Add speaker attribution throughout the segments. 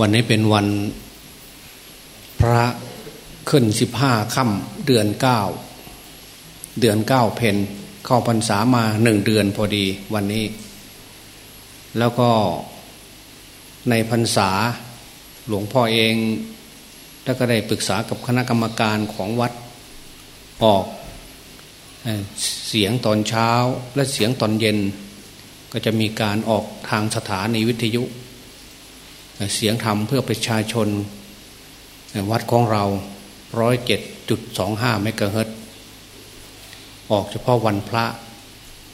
Speaker 1: วันนี้เป็นวันพระขึ้นสิบห้าค่ำเดือนเก้าเดือนเก้าเพนเข้าพรรษามาหนึ่งเดือนพอดีวันนี้ แล้วก็ในพรรษาหลวงพ่อเองแล้วก็ได้ปรึกษากับคณะกรรมการของวัดออกเสียงตอนเช้าและเสียงตอนเย็น ก็จะมีการออกทางสถานีวิทยุ เสียงธรรมเพื่อประชาชน วัดของเราร้อยเจ็ดจุดสองห้าเมกะเฮิรตออกเฉพาะวันพระ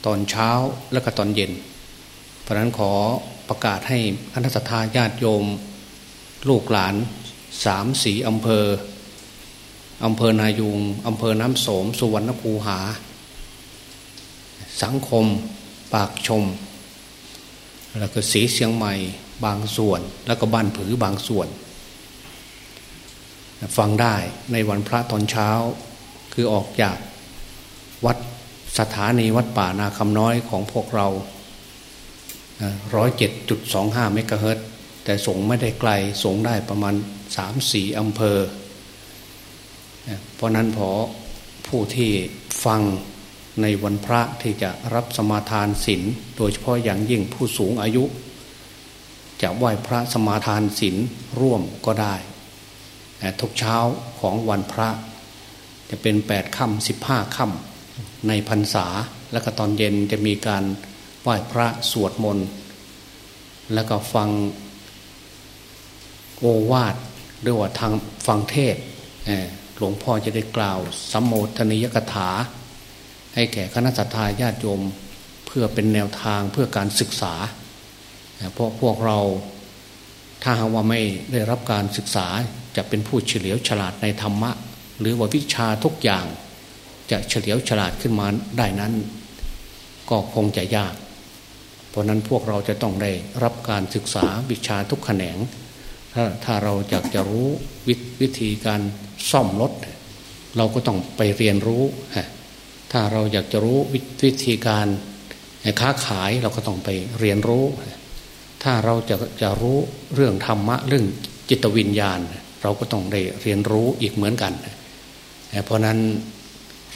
Speaker 1: ตอนเช้าและก็ตอนเย็น เพราะนั้นขอประกาศให้คณะสัตยาญาติโยม ลูกหลานสามสีอำเภออำเภอนายุงอำเภอน้ำโสม สุวรรณคูหา สังคม ปากชม แล้วก็สีเสียงใหม่ บางส่วน แล้วก็บ้านผือบางส่วน ฟังได้ในวันพระตอนเช้า คือออกจากวัดสถานีวัดป่านาคำน้อยของพวกเราร้อยเจ็ดจุดสองห้าเมกะเฮิรตแต่ส่งไม่ได้ไกลส่งได้ประมาณสามสี่อำเภอ เพราะนั้นพอผู้ที่ฟังในวันพระที่จะรับสมาทานศีลโดยเฉพาะอย่างยิ่งผู้สูงอายุ จะไหว้พระสมาทานศีลร่วมก็ได้ ทุกเช้าของวันพระ จะเป็นแปดค่ำสิบห้าค่ำในพรรษา และก็ตอนเย็นจะมีการไหว้พระสวดมนต์ แล้วก็ฟังโอวาทหรือว่าทางฟังเทศหลวงพ่อจะได้กล่าวสัมโมทนิยกถา ให้แก่คณะสัตยาญาติโยมเพื่อเป็นแนวทางเพื่อการศึกษา เพราะพวกเราถ้าหากว่าไม่ได้รับการศึกษาจะเป็นผู้เฉลียวฉลาดในธรรมะ หรือว่าวิชาทุกอย่าง จะเฉลียวฉลาดขึ้นมาได้นั้น ก็คงจะยาก เพราะนั้นพวกเราจะต้องได้รับการศึกษาวิชาทุกแขนง ถ้าถ้าเราอยากจะรู้ววิธีการซ่อมรถ เราก็ต้องไปเรียนรู้ ถ้าเราอยากจะรู้วิธีการค้าขายเราก็ต้องไปเรียนรู้ ถ้าเราจะจะรู้เรื่องธรรมะเรื่องจิตวิญญาณ เราก็ต้องได้เรียนรู้อีกเหมือนกัน เพราะนั้น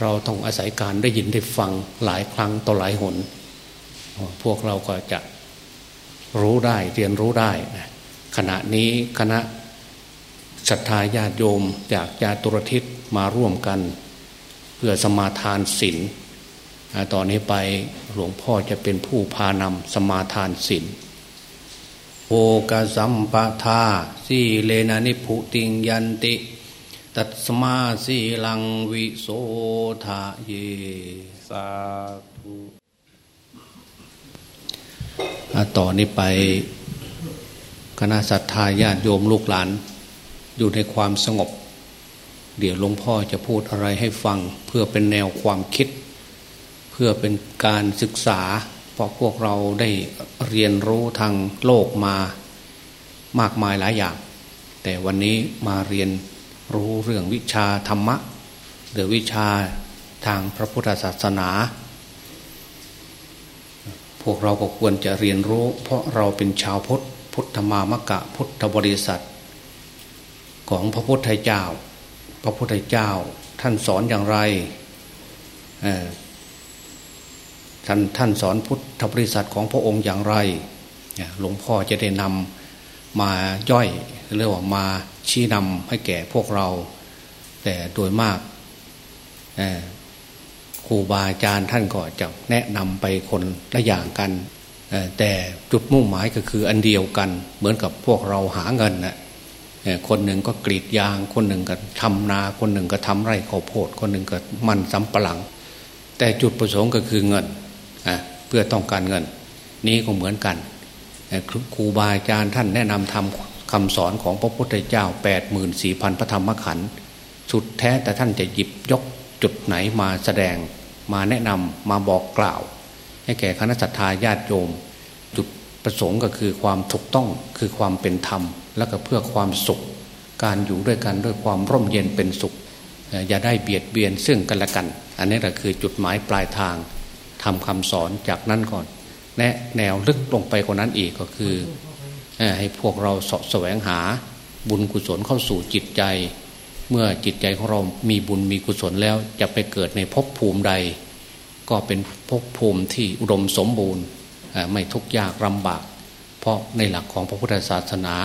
Speaker 1: เราต้องอาศัยการได้ยินได้ฟังหลายครั้งต่อหลายหน พวกเราก็จะรู้ได้เรียนรู้ได้ ขณะนี้คณะศรัทธาญาติโยมจากญาตุรทิศมาร่วมกัน เพื่อสมาทานศีลตอนนี้ไปหลวงพ่อจะเป็นผู้พานำสมาทานศีล กสัมปทาสีเลนะนิพุติงยันติ ตัสมาสีลังวิโสทาเยสาธุต่อนนี้ไปคณะศรัทธาญาติโยมลูกหลาน อยู่ในความสงบ เดี๋ยวหลวงพ่อจะพูดอะไรให้ฟังเพื่อเป็นแนวความคิด เพื่อเป็นการศึกษา เพราะพวกเราได้เรียนรู้ทางโลกมามากมายหลายอย่าง แต่วันนี้มาเรียนรู้เรื่องวิชาธรรมะหรือวิชาทางพระพุทธศาสนา พวกเราก็ควรจะเรียนรู้ เพราะเราเป็นชาวพุทธพุทธมามกะพุทธบริษัท ของพระพุทธเจ้า พระพุทธเจ้าท่านสอนอย่างไร ท่านท่านสอนพุทธบริษัทของพระองค์อย่างไรหลวงพ่อจะได้นำมาย่อยเรียกว่ามาชี้นำให้แก่พวกเรา แต่โดยมากครูบาอาจารย์ท่านก็จะแนะนำไปคนละอย่างกัน แต่จุดมุ่งหมายก็คืออันเดียวกัน เหมือนกับพวกเราหาเงินนะคนหนึ่งก็กรีดยาง คนหนึ่งก็ทำนา คนหนึ่งก็ทำไร่ข้าวโพด คนหนึ่งก็มันสำปะหลัง แต่จุดประสงค์ก็คือเงิน เพื่อต้องการเงิน นี้ก็เหมือนกันครูบาอาจารย์ท่านแนะนำทำคำสอนของพระพุทธเจ้า8ปดหมื่นสี่พันพระธรรมขันธ์สุดแท้แต่ท่านจะหยิบยกจุดไหนมาแสดงมาแนะนำมาบอกกล่าว ให้แก่คณะสัตยาญาติโยม จุดประสงค์ก็คือความถูกต้องคือความเป็นธรรม และก็เพื่อความสุข การอยู่ด้วยกันด้วยความร่มเย็นเป็นสุข อย่าได้เบียดเบียนซึ่งกันและกัน อันนี้แหละคือจุดหมายปลายทาง ทำคำสอนจากนั้นก่อนแนะแนวลึกลงไปกว่านั้นอีกก็คือให้พวกเราสะแสวงหาบุญกุศลเข้าสู่จิตใจ เมื่อจิตใจของเรามีบุญมีกุศลแล้วจะไปเกิดในภพภูมิใด ก็เป็นภพภูมิที่อุดมสมบูรณ์ไม่ทุกข์ยากลำบาก เพราะในหลักของพระพุทธศาสนา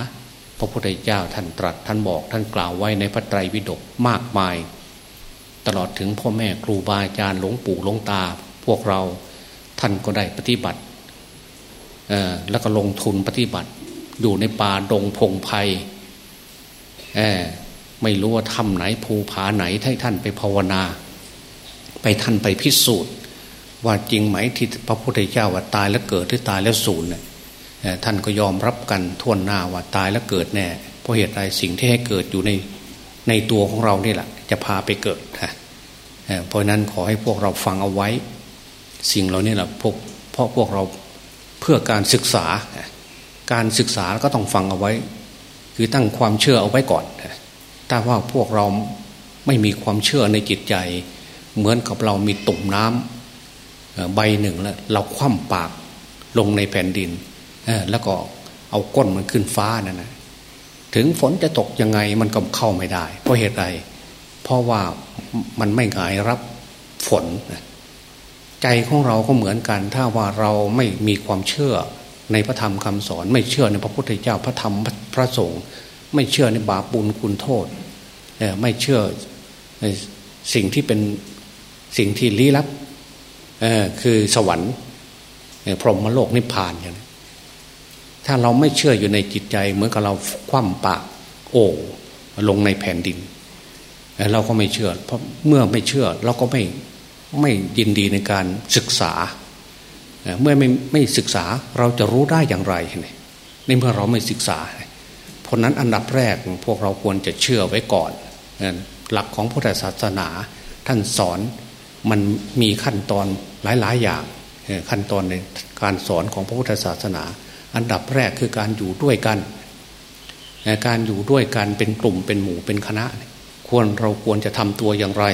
Speaker 1: พระพุทธเจ้าท่านตรัสท่านบอกท่านกล่าวไว้ในพระไตรปิฎกมากมาย ตลอดถึงพ่อแม่ครูบาอาจารย์หลวงปู่หลวงตา วกเราท่านก็ได้ปฏิบัติแล้วก็ลงทุนปฏิบัติ อยู่ในป่าดงพงไพ่ไม่รู้ว่าทำไหนภูผาไหนให้ท่านไปภาวนา ไปท่านไปพิสูจน์ ว่าจริงไหมที่พระพุทธเจ้าว่าตายแล้วเกิดหรือตายแล้วสูญเนี่ยท่านก็ยอมรับกันทวนหน้าว่าตายแล้วเกิดแน่เพราะเหตุใดสิ่งที่ให้เกิดอยู่ในในตัวของเรานี่แหละ จะพาไปเกิดะเพราะนั้นขอให้พวกเราฟังเอาไว้ สิ่งเหล่านี้แหละพวกเพราะพวกเราเพื่อการศึกษา การศึกษาก็ต้องฟังเอาไว้ คือตั้งความเชื่อเอาไว้ก่อนถ้าว่าพวกเราไม่มีความเชื่อในจิตใจ เหมือนกับเรามีตุ่มน้ำใบหนึ่งแล้วเราคว่ำปากลงในแผ่นดินแล้วก็เอาก้นมันขึ้นฟ้านั่นนะถึงฝนจะตกยังไงมันก็เข้าไม่ได้ เพราะเหตุใดเพราะว่ามันไม่หงายรับฝน ใจของเราก็เหมือนกัน ถ้าว่าเราไม่มีความเชื่อในพระธรรมคำสอน ไม่เชื่อในพระพุทธเจ้าพระธรรมพระสงฆ์ไม่เชื่อในบาปบุญคุณโทษไม่เชื่อในสิ่งที่เป็นสิ่งที่ลี้ลับคือสวรรค์พรหมโลกนิพพานอย่างนี้ถ้าเราไม่เชื่ออยู่ในจิตใจ เหมือนกับเราคว่ำปากโอ่ลงในแผ่นดิน เราก็ไม่เชื่อ เพราะเมื่อไม่เชื่อเราก็ไม่ ไม่ยินดีในการศึกษา เมื่อไม่ไม่ศึกษาเราจะรู้ได้อย่างไรในเมื่อเราไม่ศึกษา เพราะนั้นอันดับแรกพวกเราควรจะเชื่อไว้ก่อน หลักของพุทธศาสนาท่านสอนมันมีขั้นตอนหลาย ๆ อย่างขั้นตอนในการสอนของพระพุทธศาสนา อันดับแรกคือการอยู่ด้วยกัน การอยู่ด้วยกันเป็นกลุ่มเป็นหมู่เป็นคณะ ควรเราควรจะทำตัวอย่างไร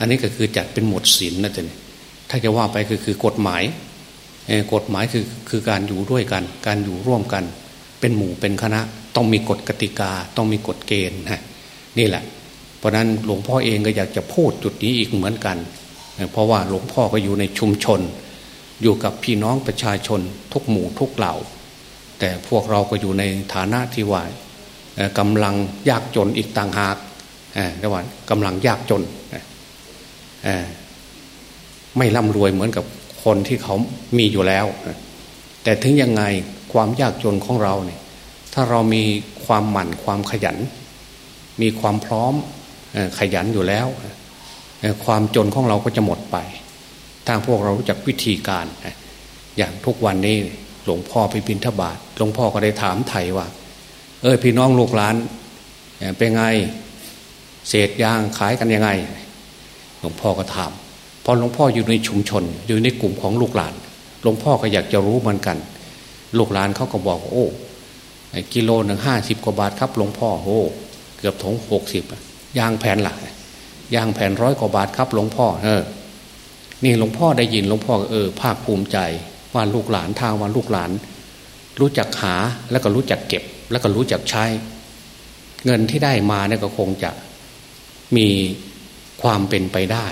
Speaker 1: อันนี้ก็คือจัดเป็นหมวดศีลนะจ๊ะถ้าจะว่าไปคือคือกฎหมายกฎหมายคือคือการอยู่ด้วยกัน การอยู่ร่วมกัน เป็นหมู่เป็นคณะ ต้องมีกฎกติกา ต้องมีกฎเกณฑ์ฮะนี่แหละ เพราะนั้นหลวงพ่อเองก็อยากจะพูดจุดนี้อีกเหมือนกัน เพราะว่าหลวงพ่อก็อยู่ในชุมชน อยู่กับพี่น้องประชาชนทุกหมู่ทุกเหล่า แต่พวกเราก็อยู่ในฐานะที่ว่ากำลังยากจนอีกต่างหากรียกว่างกำลังยากจน ไม่ร่ำรวยเหมือนกับคนที่เขามีอยู่แล้ว แต่ถึงยังไงความยากจนของเราเนี่ย ถ้าเรามีความหมั่นความขยัน มีความพร้อมขยันอยู่แล้ว ความจนของเราก็จะหมดไป ถ้าพวกเรารู้จักวิธีการ อย่างทุกวันนี้หลวงพ่อไปบินทบาทหลวงพ่อก็ได้ถามไทยว่า เออพี่น้องลูกหลานเป็นไง เศษยางขายกันยังไง หลวงพ่อก็ถามพอหลวงพ่ออยู่ในชุมชน อยู่ในกลุ่มของลูกหลาน หลวงพ่อก็อยากจะรู้เหมือนกัน ลูกหลานเขาก็บอกโอ้กิโลหนึ่งห้าสิบกว่าบาทครับหลวงพ่อโอ้เกือบถงหกสิบยางแผ่นหละยางแผ่นร้อยกว่าบาทครับหลวงพ่อเออนี่หลวงพ่อได้ยินหลวงพ่อเออภาคภูมิใจว่าลูกหลานทางว่าลูกหลาน รู้จักหาแล้วก็รู้จักเก็บ แล้วก็รู้จักใช้ เงินที่ได้มาเนี่ยก็คงจะมี ความเป็นไปได้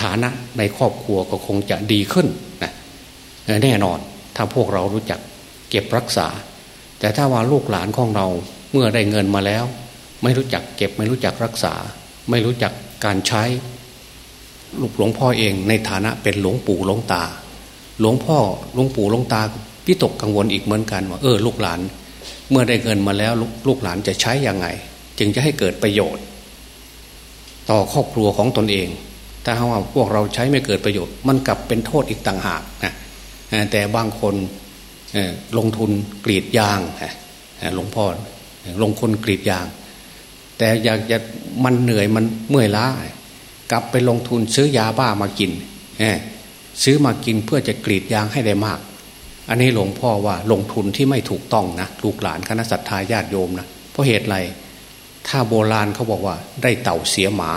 Speaker 1: ฐานะในครอบครัวก็คงจะดีขึ้นนะแน่นอนถ้าพวกเรารู้จักเก็บรักษา แต่ถ้าว่าลูกหลานของเราเมื่อได้เงินมาแล้ว ไม่รู้จักเก็บไม่รู้จักรักษา ไม่รู้จักการใช้ ลูกหลวงพ่อเองในฐานะเป็นหลวงปู่หลวงตา หลวงพ่อหลวงปู่หลวงตาพิตกกังวลอีกเหมือนกันว่าเออลูกหลาน เมื่อได้เงินมาแล้วลูกหลานจะใช้ยังไง จึงจะให้เกิดประโยชน์ ต่อครอบครัวของตนเอง ถ้าว่าพวกเราใช้ไม่เกิดประโยชน์ มันกลับเป็นโทษอีกต่างหากนะแต่บางคนลงทุนกรีดยางหลวงพ่อลงคนกรีดยาง แต่อยากจะมันเหนื่อยมันเมื่อยล้ากลับไปลงทุนซื้อยาบ้ามากินซื้อมากินเพื่อจะกรีดยางให้ได้มาก อันนี้หลวงพ่อว่าลงทุนที่ไม่ถูกต้องนะลูกหลานคณะสัตยาญาติโยมนะเพราะเหตุไร ถ้าโบราณเขาบอกว่า ได้เต่าเสียหมา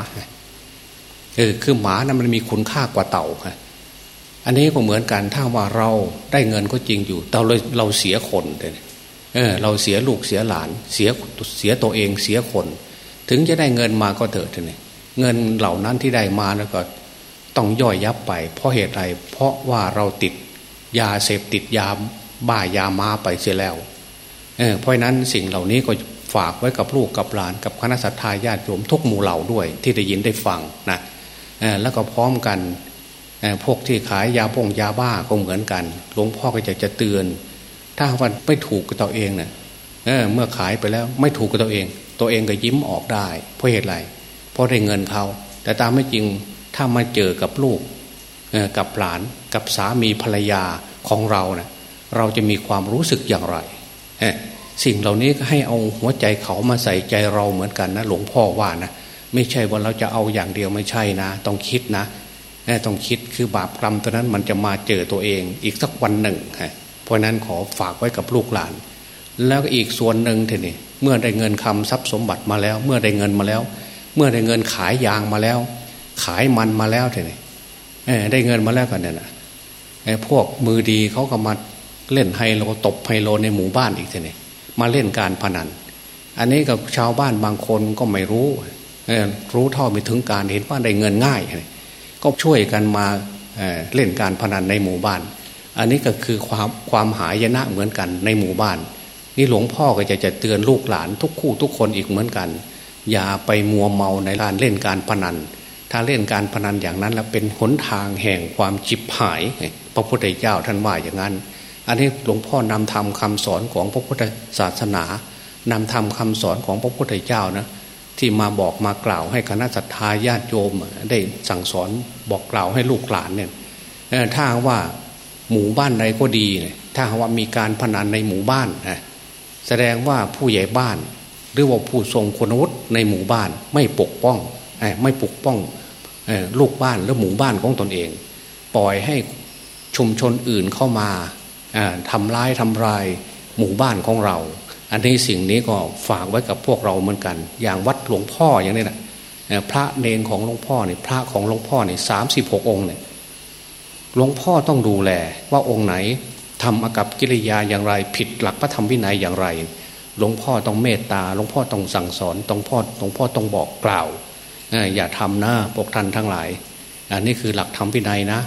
Speaker 1: เออคือหมานะั้นมันมีคุณค่ากว่าเต่าค่ะอันนี้ก็เหมือนกันถ้าว่าเราได้เงินก็จริงอยู่แต่เราเราเสียคนเลยเออ เราเสียลูกเสียหลาน เสียเสียตัวเองเสียคน ถึงจะได้เงินมาก็เถอะทีนี้เงินเหล่านั้นที่ได้มาแล้วก็ต้องย่อยยับไป เพราะเหตุไรเพราะว่าเราติดยาเสพติดยาบ้ายามาไปเสียแล้วเออเพราะนั้นสิ่งเหล่านี้ก็ ฝากไว้กับลูกกับหลาน กับคณะสัตยาญาติโยมทุกหมู่เหล่าด้วย ที่ได้ยินได้ฟังนะแล้วก็พร้อมกันพวกที่ขายยาพงยาบ้าก็เหมือนกันหลวงพ่อก็จะจะเตือน ถ้าวันไม่ถูกกับตัวเองเนะ่ยเมื่อขายไปแล้วไม่ถูกกับตัวเอง ตัวเองก็ยิ้มออกได้ เพราะเหตุไรเพราะได้เงินเขาแต่ตามไม่จริงถ้ามาเจอกับลูกกับหลานกับสามีภรรยาของเราเนะ่ยเราจะมีความรู้สึกอย่างไร สิ่งเหล่านี้ให้เอาหัวใจเขามาใส่ใจเราเหมือนกันนะ หลวงพ่อว่านะไม่ใช่ว่าเราจะเอาอย่างเดียวไม่ใช่นะ ต้องคิดนะต้องคิดคือบาปกรรมตัวนั้นมันจะมาเจอตัวเอง อีกสักวันหนึ่งเพราะนั้นขอฝากไว้กับลูกหลาน แล้วก็อีกส่วนหนึ่งทีนี้เมื่อได้เงินคำทรัพย์สมบัติมาแล้ว เมื่อได้เงินมาแล้ว เมื่อได้เงินขายยางมาแล้ว ขายมันมาแล้วทีนี้ได้เงินมาแล้วกันเนี่ยนะพวกมือดีเขาก็มาเล่นไฮโลตบไฮโลในหมู่บ้านอีกทีนี้ มาเล่นการพนัน อันนี้กับชาวบ้านบางคนก็ไม่รู้รู้เท่าไม่ถึงการเห็นว่าได้เงินง่าย ก็ช่วยกันมาเล่นการพนันในหมู่บ้าน อันนี้ก็คือความความหายนะเหมือนกันในหมู่บ้าน นี่หลวงพ่อก็จะจะเตือนลูกหลานทุกคู่ทุกคนอีกเหมือนกัน อย่าไปมัวเมาในการเล่นการพนัน ถ้าเล่นการพนันอย่างนั้นแล้วเป็นหนทางแห่งความจิบหาย พระพุทธเจ้าท่านว่าอย่างนั้น อันนี้หลวงพ่อนำทำคำสอนของพระพุทธศาสนานำทำคำสอนของพระพุทธเจ้านะที่มาบอกมากล่าวให้คณะสัตยาญาติโยมได้สั่งสอนบอกกล่าวให้ลูกหลานเนี่ยถ้าว่าหมู่บ้านใดก็ดี ถ้าว่ามีการพนันในหมู่บ้านแสดงว่าผู้ใหญ่บ้าน หรือว่าผู้ทรงคุณวุฒิในหมู่บ้านไม่ปกป้องไม่ปกป้องลูกบ้านหรือหมู่บ้านของตนเอง ปล่อยให้ชุมชนอื่นเข้ามา ทำร้ายทำลายหมู่บ้านของเรา อันนี้สิ่งนี้ก็ฝากไว้กับพวกเราเหมือนกัน อย่างวัดหลวงพ่ออย่างนี้นะพระเนรของหลวงพ่อเนี่ยพระของหลวงพ่อเนี่ยสามสิบหกองค์เนี่ยหลวงพ่อต้องดูแลว่าองค์ไหนทำอากับกิริยาอย่างไร ผิดหลักพระธรรมวินัยอย่างไร หลวงพ่อต้องเมตตาหลวงพ่อต้องสั่งสอนหลวงพ่อหลวงพ่อต้องบอกกล่าวอย่าทำนะพวกท่านทั้งหลาย อันนี้คือหลักธรรมวินัยนะ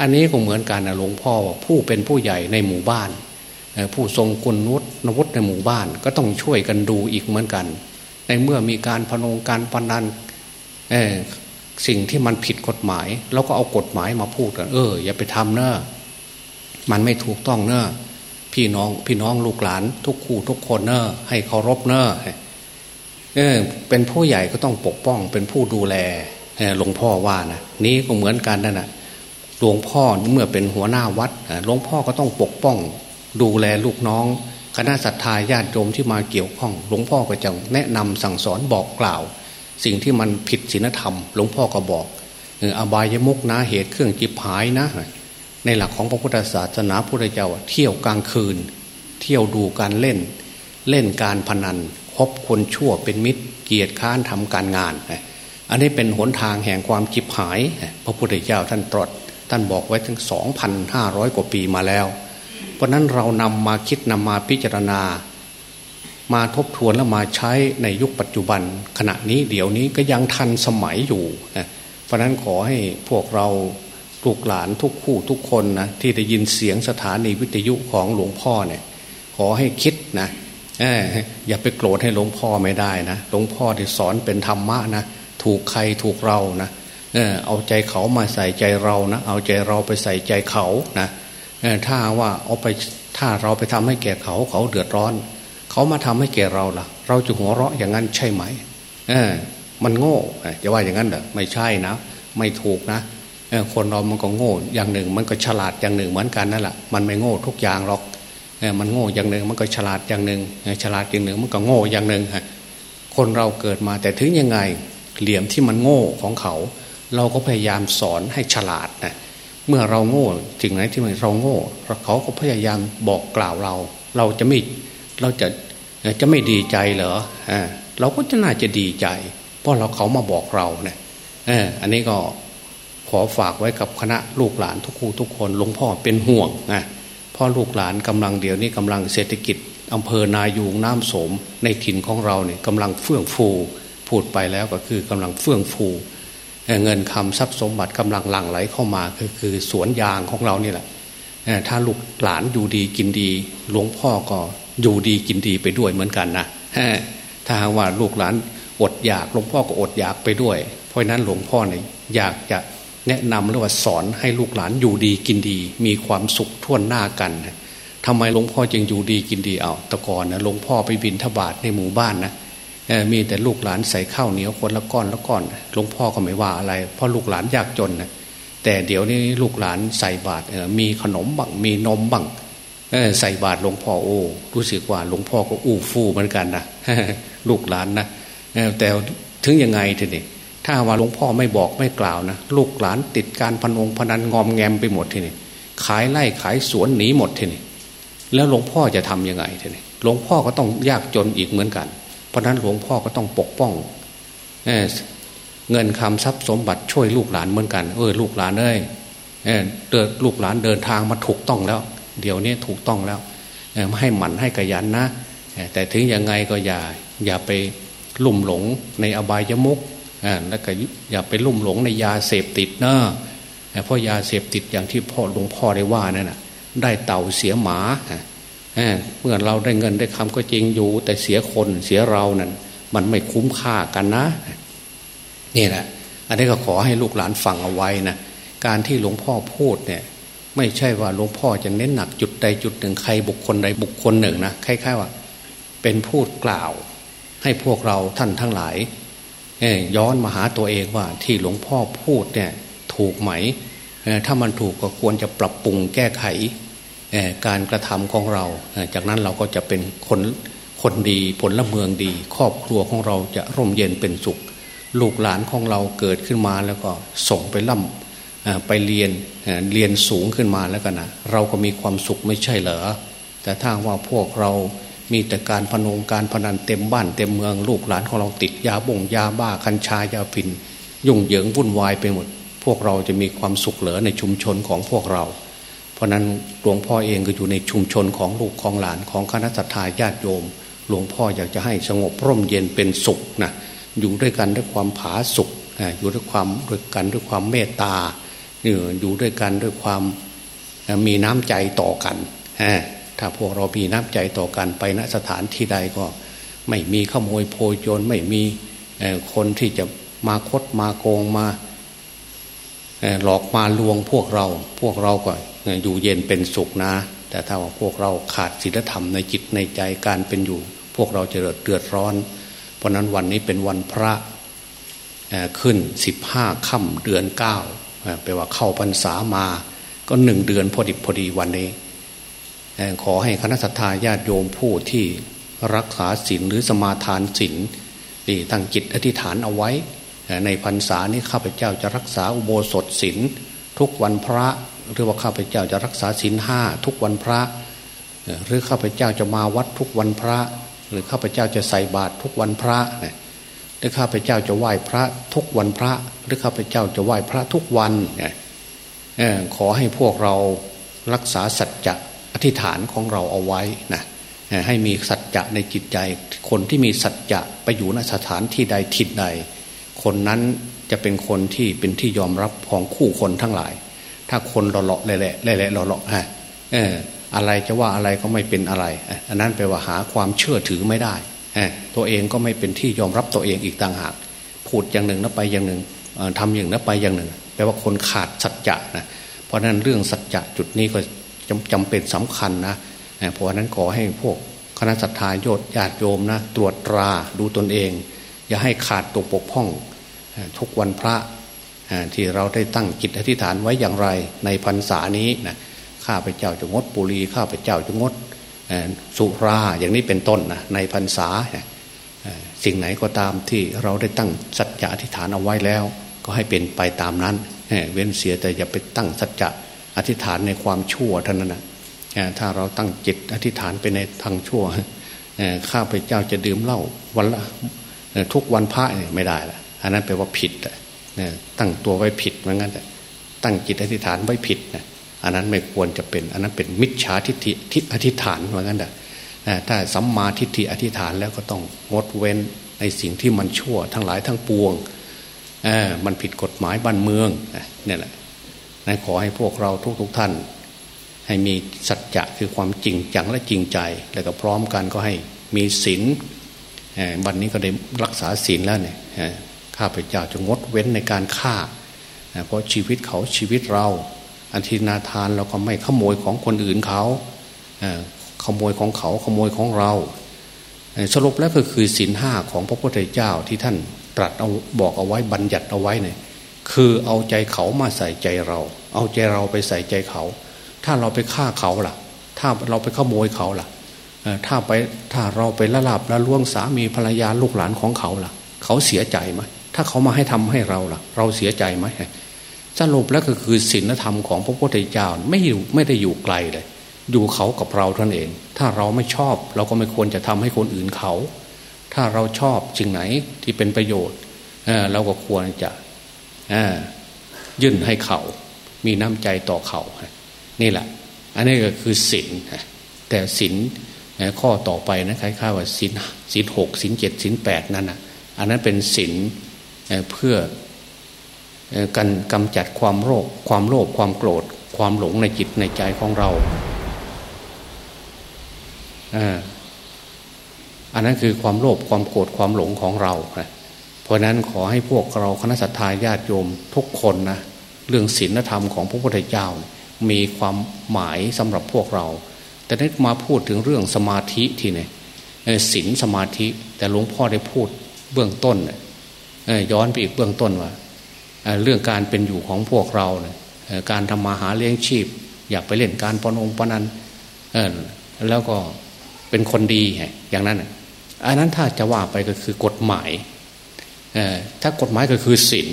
Speaker 1: อันนี้ก็เหมือนกันนะหลวงพ่อผู้เป็นผู้ใหญ่ในหมู่บ้าน ผู้ทรงคุณนุษนวุฒในหมู่บ้าน ก็ต้องช่วยกันดูอีกเหมือนกัน ในเมื่อมีการพนงการพนันสิ่งที่มันผิดกฎหมายเราก็เอากฎหมายมาพูดกันเออ อย่าไปทำเนอะมันไม่ถูกต้องเนอะพี่น้องพี่น้องลูกหลานทุกคู่ทุกคนเนอะให้เคารพเนอะเออเป็นผู้ใหญ่ก็ต้องปกป้องเป็นผู้ดูแลหลวงพ่อว่านะนี้ก็เหมือนกันนั่นแหะ หลวงพ่อเมื่อเป็นหัวหน้าวัดหลวงพ่อก็ต้องปกป้องดูแลลูกน้อง คณะศรัทธาญาติโยมที่มาเกี่ยวข้อง หลวงพ่อก็จะแนะนำสั่งสอนบอกกล่าว สิ่งที่มันผิดศีลธรรม หลวงพ่อก็บอกอบายมุกนะเหตุเครื่องจิบหายนะ ในหลักของพระพุทธศาสนาพุทธเจ้าเที่ยวกลางคืน เที่ยวดูการเล่น เล่นการพนันคบคนชั่วเป็นมิตร เกียรติค้านทำการงาน อันนี้เป็นหนทางแห่งความจิบหาย พระพุทธเจ้าท่านตรัส ท่านบอกไว้ถึง 2,500 กว่าปีมาแล้ว เพราะนั้นเรานำมาคิดนำมาพิจารณา มาทบทวนแล้วมาใช้ในยุคปัจจุบัน ขณะนี้เดี๋ยวนี้ก็ยังทันสมัยอยู่นะเพราะนั้นขอให้พวกเราลูกหลานทุกคู่ทุกคนนะที่ได้ยินเสียงสถานีวิทยุของหลวงพ่อเนี่ย ขอให้คิดนะอย่าไปโกรธให้หลวงพ่อไม่ได้นะหลวงพ่อที่สอนเป็นธรรมะนะถูกใครถูกเรานะ เอาใจเขามาใส่ใจเรานะ เอาใจเราไปใส่ใจเขานะถ้าว่าเอาไปถ้าเราไปทำให้แก่เขาเขาเดือดร้อน เขามาทำให้แก่เราล่ะ เราจะหัวเราะอย่างนั้นใช่ไหมเออมันโง่จะว่าอย่างนั้นเหรอไม่ใช่นะ ไม่ถูกนะคนเรามันก็โง่อย่างหนึ่ง มันก็ฉลาดอย่างหนึ่งเหมือนกันนั่นแหละมันไม่โง่ทุกอย่างหรอกมันโง่อย่างหนึ่งมันก็ฉลาดอย่างหนึ่งฉลาดอย่างหนึ่งมันก็โง่อย่างหนึ่งคนเราเกิดมาแต่ถึงยังไงเหลี่ยมที่มันโง่ของเขา เราก็พยายามสอนให้ฉลาดนะเมื่อเราโง่สิ่งไหนที่เราโง่เขาก็พยายามบอกกล่าวเรา เราจะไม่เราจะจะไม่ดีใจเหรออ่าเราก็จะน่าจะดีใจ เพราะเราเขามาบอกเราเนี่ยอันนี้ก็ขอฝากไว้กับคณะลูกหลานทุกคู่ทุกคนหลวงพ่อเป็นห่วงนะพ่อลูกหลานกำลังเดี๋ยวนี้กำลังเศรษฐกิจอำเภอนายูงน้ำโสมในถิ่นของเราเนี่ยกำลังเฟื่องฟู พูดไปแล้วก็คือกำลังเฟื่องฟู เงินคำทรัพย์สมบัติกำลังหลั่งไหลเข้ามาคือคือสวนยางของเรานี่แหละถ้าลูกหลานอยู่ดีกินดี หลวงพ่อก็อยู่ดีกินดีไปด้วยเหมือนกันนะถ้าหากว่าลูกหลานอดอยากหลวงพ่อก็อดอยากไปด้วย เพราะนั้นหลวงพ่อเนี่ยอยากจะแนะนำหรือว่าสอนให้ลูกหลานอยู่ดีกินดี มีความสุขท่วนหน้ากันทำไมหลวงพ่อจึงอยู่ดีกินดีเอาตะกอนนะหลวงพ่อไปบินทบาทในหมู่บ้านนะ มีแต่ลูกหลานใส่ข้าวเหนียวคนละก้อนละก้อนหลวงพ่อก็ไม่ว่าอะไร เพราะลูกหลานยากจนนะแต่เดี๋ยวนี้ลูกหลานใส่บาตรมีขนมบังมีนมบังใส่บาตรหลวงพ่อโอ้รู้สึกว่าหลวงพ่อก็อู้ฟู่เหมือนกันนะลูกหลานนะแต่ถึงยังไงทีนี้ถ้าว่าหลวงพ่อไม่บอกไม่กล่าวนะลูกหลานติดการพนงพนันงอมแงมไปหมดทีนี้ขายไร่ขายสวนหนีหมดทีนี้แล้วหลวงพ่อจะทํำยังไงทีนี้หลวงพ่อก็ต้องยากจนอีกเหมือนกัน ราะนั้นหลวงพ่อก็ต้องปกป้องเเงินคำทรัพย์สมบัติช่วยลูกหลานเหมือนกัน เออลูกหลานเอ้ยเดินลูกหลานเดินทางมาถูกต้องแล้ว เดี๋ยวนี้ถูกต้องแล้วไม่ให้หมันให้กระยันนะแต่ถึงยังไงก็อย่าอย่าไปลุ่มหลงในอบายมุกแล้วก็อย่าไปลุ่มหลงในยาเสพติดนะเพราะยาเสพติดอย่างที่พ่อหลวงพ่อได้ว่านั่นนะได้เต่าเสียหมา เมื่อเราได้เงินได้คำก็จริงอยู่ แต่เสียคนเสียเรานั่นมันไม่คุ้มค่ากันนะนี่แหละอันนี้ก็ขอให้ลูกหลานฟังเอาไว้นะการที่หลวงพ่อพูดเนี่ย ไม่ใช่ว่าหลวงพ่อจะเน้นหนักจุดใดจุดหนึ่งใครบุคคลใดบุคคลหนึ่งนะคล้ายๆว่า เป็นพูดกล่าว ให้พวกเราท่านทั้งหลายย้อนมาหาตัวเองว่าที่หลวงพ่อพูดเนี่ย ถูกไหมถ้ามันถูกก็ควรจะปรับปรุงแก้ไข การกระทำของเรา จากนั้นเราก็จะเป็นคนคนดีผลละเมืองดี ครอบครัวของเราจะร่มเย็นเป็นสุข ลูกหลานของเราเกิดขึ้นมาแล้วก็ส่งไปล่ำไปเรียนเรียนสูงขึ้นมาแล้วกันนะเราก็มีความสุขไม่ใช่เหรอแต่ถ้าว่าพวกเรามีแต่การพนงการพนันเต็มบ้านเต็มเมืองลูกหลานของเราติดยาบ่งยาบ้าคัญชายาผินยุ่งเหยิงวุ่นวายไปหมด พวกเราจะมีความสุขเหลือในชุมชนของพวกเรา เพราะนั้นหลวงพ่อเองก็อยู่ในชุมชนของลูกของหลานของคณะสัตยาญาติโยม หลวงพ่ออยากจะให้สงบร่มเย็นเป็นสุขนะอยู่ด้วยกันด้วยความผาสุขอยู่ด้วยความด้วยกันด้วยความเมตตาอยู่ด้วยกันด้วยความมีน้ำใจต่อกันถ้าพวกเรามีน้ำใจต่อกันไปณสถานที่ใดก็ ไม่มีขโมยโพยโจรไม่มีคนที่จะมาคดมาโกงมาหลอกมาลวงพวกเราพวกเราก็ อยู่เย็นเป็นสุขนะ แต่ถ้าว่าพวกเราขาดศีลธรรมในจิตในใจการเป็นอยู่ พวกเราจะเดือดร้อน เพราะนั้นวันนี้เป็นวันพระขึ้นสิบห้าค่ำเดือนเก้าแปลว่าเข้าพรรษามา ก็หนึ่งเดือนพอดิบพอดีวันนี้ขอให้คณะสัตยาญาติโยมผู้ที่รักษาศีลหรือสมาทานศีลนี่ตั้งจิตอธิษฐานเอาไว้ ในพรรษานี้ข้าพเจ้าจะรักษาอุโบสถศีลทุกวันพระ หรือว่าข้าพเจ้าจะรักษาศีลห้าทุกวันพระ หรือข้าพเจ้าจะมาวัดทุกวันพระ หรือข้าพเจ้าจะใส่บาตรทุกวันพระหรือข้าพเจ้าจะไหว้พระทุกวันพระ หรือข้าพเจ้าจะไหว้พระทุกวันขอให้พวกเรารักษาสัจจะอธิษฐานของเราเอาไว้นะให้มีสัจจะในจิตใจ คนที่มีสัจจะไปอยู่ณสถานที่ใดทิศใด คนนั้นจะเป็นคนที่เป็นที่ยอมรับของคู่คนทั้งหลาย ถ้าคนหล่อหล่อแหละแหละหล่อหล่อฮะอะไรจะว่าอะไรก็ไม่เป็นอะไร อันนั้นแปลว่าหาความเชื่อถือไม่ได้ ตัวเองก็ไม่เป็นที่ยอมรับตัวเองอีกต่างหาก พูดอย่างหนึ่งแล้วไปอย่างหนึ่งทำอย่างนั้นไปอย่างหนึ่ง แปลว่าคนขาดสัจจะนะ เพราะนั้นเรื่องสัจจะจุดนี้ก็จำจำเป็นสำคัญนะ เพราะนั้นขอให้พวกคณะสัตยาโยญาติโยมนะตรวจตราดูตนเอง อย่าให้ขาดตกปกพ่อง ทุกวันพระ ที่เราได้ตั้งจิตอธิษฐานไว้อย่างไรในพรรษานี้นะข้าพเจ้าจะงดปุรีข้าพเจ้าจะงดสุราอย่างนี้เป็นต้นนะในพรรษาสิ่งไหนก็ตามที่เราได้ตั้งสัจจะอธิษฐานเอาไว้แล้ว ก็ให้เป็นไปตามนั้นเว้นเสียแต่อย่าไปตั้งสัจจะอธิษฐานในความชั่วเท่านั้นนะถ้าเราตั้งจิตอธิษฐานไปในทางชั่วข้าพเจ้าจะดื่มเหล้าวันละทุกวันพระไม่ได้ละอันนั้นแปลว่าผิด ตั้งตัวไว้ผิดเหมือนกันตั้งจิตอธิษฐานไว้ผิดนะอันนั้นไม่ควรจะเป็น อันนั้นเป็นมิจฉาทิฏฐิทิอธิษฐานเหมือนกันแต่ถ้าสัมมาทิฏฐิอธิษฐานแล้วก็ต้องงดเว้นในสิ่งที่มันชั่วทั้งหลายทั้งปวงมันผิดกฎหมายบ้านเมืองเนี่ยแหละนขอให้พวกเราทุกๆทท่าน ให้มีสัจจะคือความจริงจังและจริงใจ แล้วก็พร้อมกันก็ให้มีศีลวันนี้ก็ได้รักษาศีลแล้วเนี่ย ข้าพเจ้าจะงดเว้นในการฆ่า เพราะชีวิตเขาชีวิตเรา อันทินาทานเราก็ไม่ขโมยของคนอื่นเขาขโมยของเขาขโมยของเรา สรุปแล้วก็คือศีลห้าของพระพุทธเจ้าที่ท่านตรัสเอาบอกเอาไว้บัญญัติเอาไว้เนี่ยคือเอาใจเขามาใส่ใจเรา เอาใจเราไปใส่ใจเขา ถ้าเราไปฆ่าเขาล่ะ ถ้าเราไปขโมยเขาล่ะถ้าไปถ้าเราไปละลาบละล่วงสามีภรรยาลูกหลานของเขาล่ะ เขาเสียใจไหม ถ้าเขามาให้ทำให้เราล่ะ เราเสียใจไหมสรุปแล้วก็คือศีลธรรมของพระพุทธเจ้าไม่อยู่ไม่ได้อยู่ไกลเลย อยู่เขากับเราท่านเอง ถ้าเราไม่ชอบ เราก็ไม่ควรจะทำให้คนอื่นเขา ถ้าเราชอบสิ่งไหนที่เป็นประโยชน์เเราก็ควรจะยื่นให้เขา มีน้ำใจต่อเขานี่แหละ อันนี้ก็คือศีลแต่ศีลข้อต่อไปนะคล้ายๆว่าศีลศีลหกศีลเจ็ดศีลแปดนั่นนะอันนั้นเป็นศีล เพื่อการกำจัดความโลภความโลภความโกรธ ความหลงในจิตในใจของเราอันนั้นคือความโลภความโกรธความหลงของเรา เพราะนั้นขอให้พวกเราคณะสัตยาญาติโยมทุกคนนะเรื่องศีลธรรมของพระพุทธเจ้า มีความหมายสำหรับพวกเรา แต่นี้มาพูดถึงเรื่องสมาธิทีนี่ศีลสมาธิ แต่หลวงพ่อได้พูดเบื้องต้น ย้อนไปอีกเบื้องต้นว่าเรื่องการเป็นอยู่ของพวกเราเนี่ยการทำมาหาเลี้ยงชีพ อยากไปเล่นการปนองปนันแล้วก็เป็นคนดีอย่างนั้นอันนั้นถ้าจะว่าไปก็คือกฎหมายถ้ากฎหมายก็คือศีล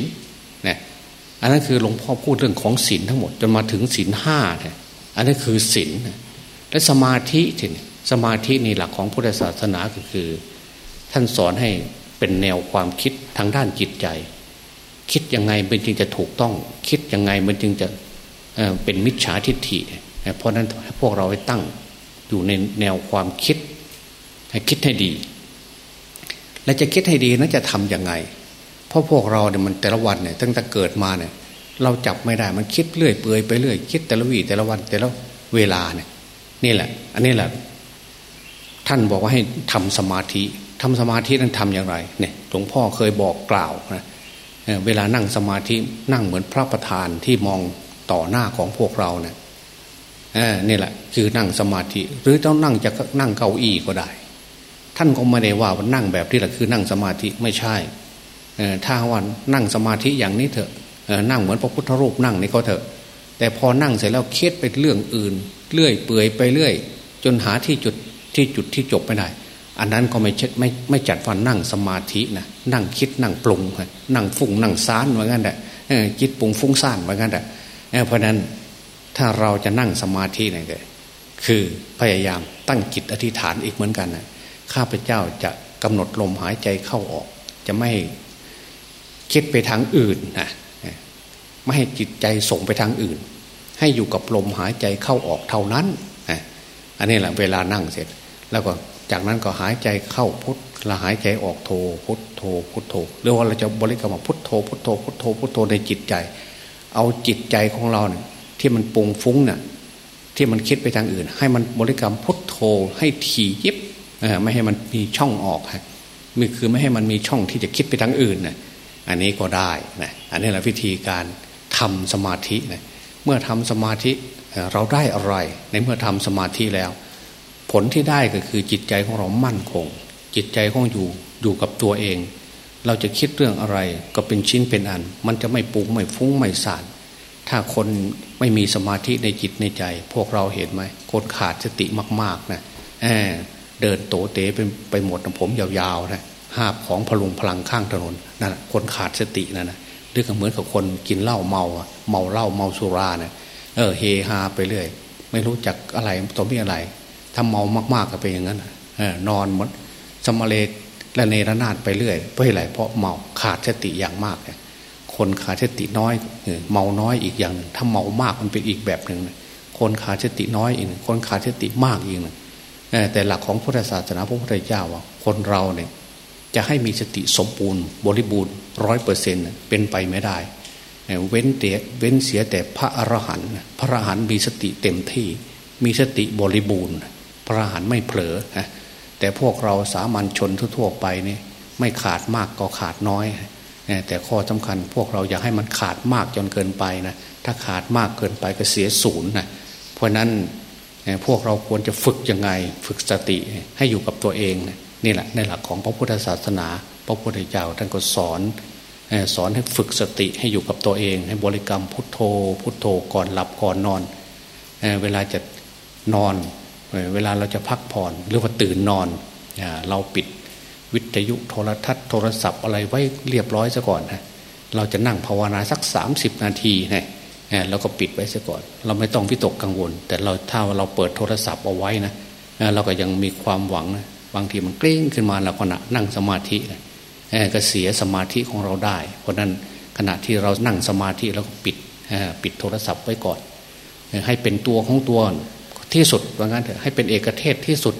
Speaker 1: เนี่ยอันนั้นคือหลวงพ่อพูดเรื่องของศีลทั้งหมด จนมาถึงศีลห้าเนี่ยอันนั้นคือศีลและสมาธิทีนสมาธินี่หลักของพุทธศาสนาก็คือ ท่านสอนให้ เป็นแนวความคิดทางด้านจิตใจ คิดยังไงมันจึงจะถูกต้อง คิดยังไงมันจึงจะเป็นมิจฉาทิฏฐิ เพราะนั้นพวกเราให้ตั้งอยู่ในแนวความคิด ให้คิดให้ดี และจะคิดให้ดีนั้นจะทํำยังไง เพราะพวกเราเนี่ยมันแต่ละวันเนี่ยตั้งแต่เกิดมาเนี่ยเราจับไม่ได้มันคิดเรื่อยเปื่อยไปเรื่อยคิดแต่ละวีแต่ละวันแต่ละเวลาเนี่ยนี่แหละ อันนี้แหละ ท่านบอกว่าให้ทำสมาธิ ทำสมาธินั้นทำอย่างไรเนี่ยหลวงพ่อเคยบอกกล่าวนะเวลานั่งสมาธินั่งเหมือนพระประธานที่มองต่อหน้าของพวกเราเนี่ยนี่แหละ คือนั่งสมาธิ หรือต้องนั่งจะนั่งเก้าอี้ก็ได้ ท่านก็ไม่ได้ว่าว่านั่งแบบที่แหละคือนั่งสมาธิไม่ใช่ถ้าวันนั่งสมาธิอย่างนี้เถอะนั่งเหมือนพระพุทธรูปนั่งนี่ก็เถอะ แต่พอนั่งเสร็จแล้วคิดไปเรื่องอื่น เลื่อยเปื่อยไปเรื่อย จนหาที่จุดที่จุดที่จบไม่ได้ อันนั้นก็ไม่เช็ดไม่ไม่จัดวันนั่งสมาธินะนั่งคิดนั่งปรุงนั่งฟุ้งนั่งซ่านเหมือนกันแหละคิดปรุงฟุ้งซ่านเหมือนกันแหละเพราะนั้นถ้าเราจะนั่งสมาธิเนี่ยคือพยายามตั้งจิตอธิษฐานอีกเหมือนกันนะข้าพเจ้าจะกำหนดลมหายใจเข้าออก จะไม่คิดไปทางอื่นนะไม่ให้จิตใจส่งไปทางอื่น ให้อยู่กับลมหายใจเข้าออกเท่านั้นอันนี้แหละเวลานั่งเสร็จ แล้วก็ จากนั้นก็หายใจเข้าพุทละหายใจออกโทพุทโทพุทโทหรือว่าเราจะบริกรรมพุทโทพุทโทพุทโทพุทโทในจิตใจ เอาจิตใจของเราเนี่ยที่มันปุงฟุ้งเนี่ยที่มันคิดไปทางอื่น ให้มันบริกรรมพุทโธให้ถี่ยิบไม่ให้มันมีช่องออกฮะมีคือไม่ให้มันมีช่องที่จะคิดไปทางอื่นนะอันนี้ก็ได้นะอันนี้แหละวิธีการทำสมาธินะเมื่อทำสมาธิเราได้อะไร ในเมื่อทำสมาธิแล้ว ผลที่ได้ก็คือจิตใจของเรามั่นคง จิตใจของอยู่อยู่กับตัวเอง เราจะคิดเรื่องอะไรก็เป็นชิ้นเป็นอัน มันจะไม่ปุงไม่ฟุ้งไม่สานถ้าคนไม่มีสมาธิในจิตในใจ พวกเราเห็นไหมคนขาดสติมาก ๆนะเเดินโตเตไปไปหมดผมยาวๆนะหาบของพลุงพลังข้างถนนนั่นคนขาดสตินั่นนะหรือก็เหมือนกับคนกินเหล้าเมาเมาเหล้าเมาสุราเนะเออเฮฮาไปเรื่อย ไม่รู้จักอะไรตัวมีอะไร ถ้าเมามากๆก็เป็นอย่างนั้นนอนหมดสมาเลและเนรนาดไปเรื่อยเพราะอะไรเพราะเมาขาดสติอย่างมากเนี่ยคนขาดสติน้อยเมาน้อยอีกอย่างถ้าเมามากมันเป็นอีกแบบหนึ่งคนขาดสติน้อยอีกคนขาดสติมากอีกหนึ่งแต่หลักของพุทธศาสนาพระพุทธเจ้าว่าคนเราเนี่ยจะให้มีสติสมบูรณ์บริบูรณ์ร้อยเปอร์เซ็นเป็นไปไม่ได้ เว้นเตเว้นเสียแต่พระอรหันต์พระอรหันต์มีสติเต็มที่ มีสติบริบูรณ์ พระหันไม่เผลอแต่พวกเราสามัญชนทั่วไปนี่ไม่ขาดมากก็ขาดน้อยแต่ข้อสำคัญพวกเราอยากให้มันขาดมากจนเกินไปนะถ้าขาดมากเกินไปก็เสียศูนย์นะเพราะนั้นพวกเราควรจะฝึกยังไง ฝึกสติให้อยู่กับตัวเองนี่แหละในหลักของพระพุทธศาสนา พระพุทธเจ้าท่านก็สอนสอนให้ฝึกสติให้อยู่กับตัวเอง ให้บริกรรมพุทโธ พุทโธก่อนหลับก่อนนอนเวลาจะนอน เวลาเราจะพักผ่อนหรือว่าตื่นนอนเราปิดวิทยุโทรทัศน์โทรศัพท์อะไรไว้เรียบร้อยซะก่อนนะเราจะนั่งภาวนาสักสามสิบนาทีนะเราก็ปิดไว้ซะก่อน เราไม่ต้องวิตกกังวล แต่เราถ้าเราเปิดโทรศัพท์เอาไว้นะเราก็ยังมีความหวังนะบางทีมันกลิ้งขึ้นมาเราก็นั่งสมาธินะก็เสียสมาธิของเราได้ เพราะนั้นขณะที่เรานั่งสมาธิเราก็ปิดปิดโทรศัพท์ไว้ก่อน ให้เป็นตัวของตัว ที่สุดว่างั้นเถอะให้เป็นเอกเทศที่สุด